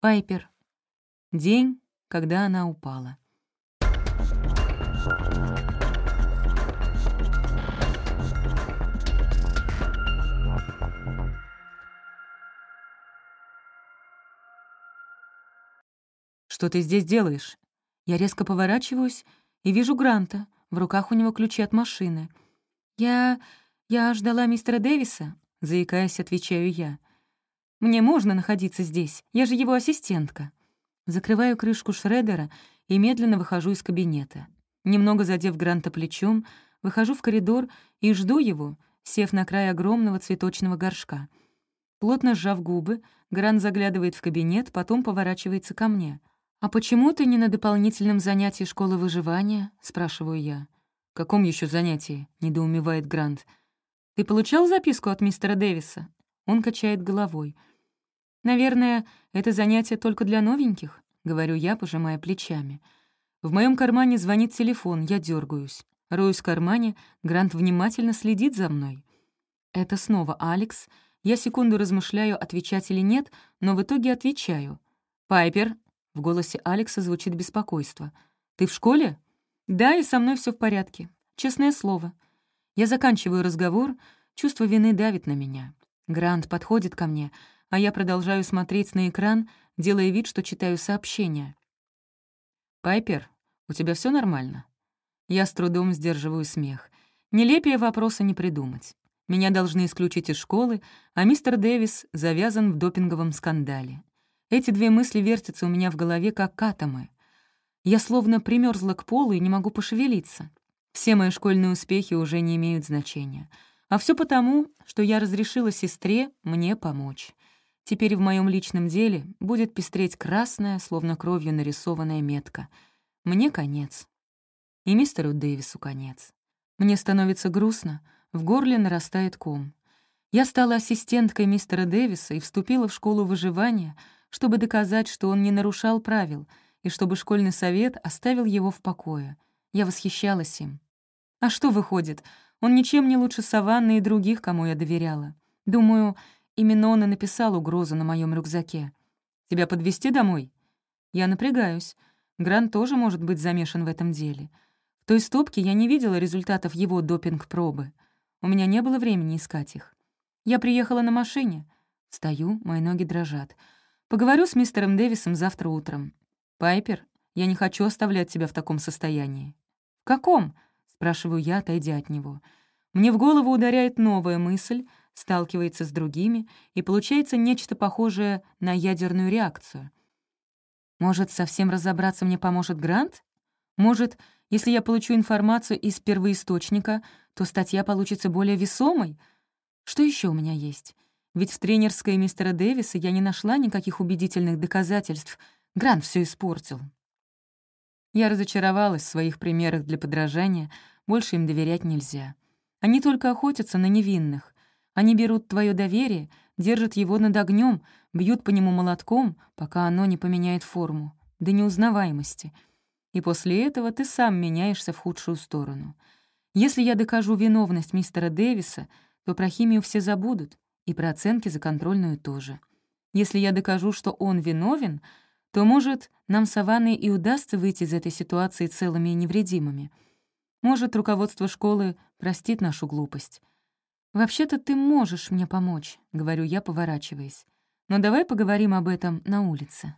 Пайпер. День, когда она упала. «Что ты здесь делаешь?» Я резко поворачиваюсь и вижу Гранта. В руках у него ключи от машины. «Я... я ждала мистера Дэвиса», — заикаясь, отвечаю я. Мне можно находиться здесь, я же его ассистентка. Закрываю крышку Шредера и медленно выхожу из кабинета. Немного задев Гранта плечом, выхожу в коридор и жду его, сев на край огромного цветочного горшка. Плотно сжав губы, Грант заглядывает в кабинет, потом поворачивается ко мне. «А почему ты не на дополнительном занятии школы выживания?» — спрашиваю я. «В каком еще занятии?» — недоумевает Грант. «Ты получал записку от мистера Дэвиса?» Он качает головой — Наверное, это занятие только для новеньких, говорю я, пожимая плечами. В моем кармане звонит телефон, я дергаюсь. Роюсь в кармане, Грант внимательно следит за мной. Это снова Алекс. Я секунду размышляю, отвечать или нет, но в итоге отвечаю. «Пайпер», — в голосе Алекса звучит беспокойство. «Ты в школе?» «Да, и со мной все в порядке. Честное слово». Я заканчиваю разговор, чувство вины давит на меня. Грант подходит ко мне — а я продолжаю смотреть на экран, делая вид, что читаю сообщение. «Пайпер, у тебя все нормально?» Я с трудом сдерживаю смех. Нелепее вопроса не придумать. Меня должны исключить из школы, а мистер Дэвис завязан в допинговом скандале. Эти две мысли вертятся у меня в голове, как атомы. Я словно примерзла к полу и не могу пошевелиться. Все мои школьные успехи уже не имеют значения. А все потому, что я разрешила сестре мне помочь. Теперь в моем личном деле будет пестреть красная, словно кровью нарисованная метка. Мне конец. И мистеру Дэвису конец. Мне становится грустно, в горле нарастает ком. Я стала ассистенткой мистера Дэвиса и вступила в школу выживания, чтобы доказать, что он не нарушал правил, и чтобы школьный совет оставил его в покое. Я восхищалась им. А что выходит? Он ничем не лучше Саванны и других, кому я доверяла. Думаю, Именно он и написал угрозу на моем рюкзаке. «Тебя подвести домой?» Я напрягаюсь. Гран тоже может быть замешан в этом деле. В той стопке я не видела результатов его допинг-пробы. У меня не было времени искать их. Я приехала на машине. Стою, мои ноги дрожат. Поговорю с мистером Дэвисом завтра утром. «Пайпер, я не хочу оставлять тебя в таком состоянии». «В каком?» — спрашиваю я, отойдя от него. Мне в голову ударяет новая мысль, сталкивается с другими, и получается нечто похожее на ядерную реакцию. Может, совсем разобраться мне поможет Грант? Может, если я получу информацию из первоисточника, то статья получится более весомой? Что еще у меня есть? Ведь в тренерской мистера Дэвиса я не нашла никаких убедительных доказательств. Грант все испортил. Я разочаровалась в своих примерах для подражания, больше им доверять нельзя. Они только охотятся на невинных, они берут твое доверие, держат его над огнем, бьют по нему молотком, пока оно не поменяет форму, до неузнаваемости. И после этого ты сам меняешься в худшую сторону. Если я докажу виновность мистера Дэвиса, то про химию все забудут, и про оценки за контрольную тоже. Если я докажу, что он виновен, то, может, нам с Аваной и удастся выйти из этой ситуации целыми и невредимыми. Может, руководство школы простит нашу глупость. «Вообще-то ты можешь мне помочь», — говорю я, поворачиваясь. «Но давай поговорим об этом на улице».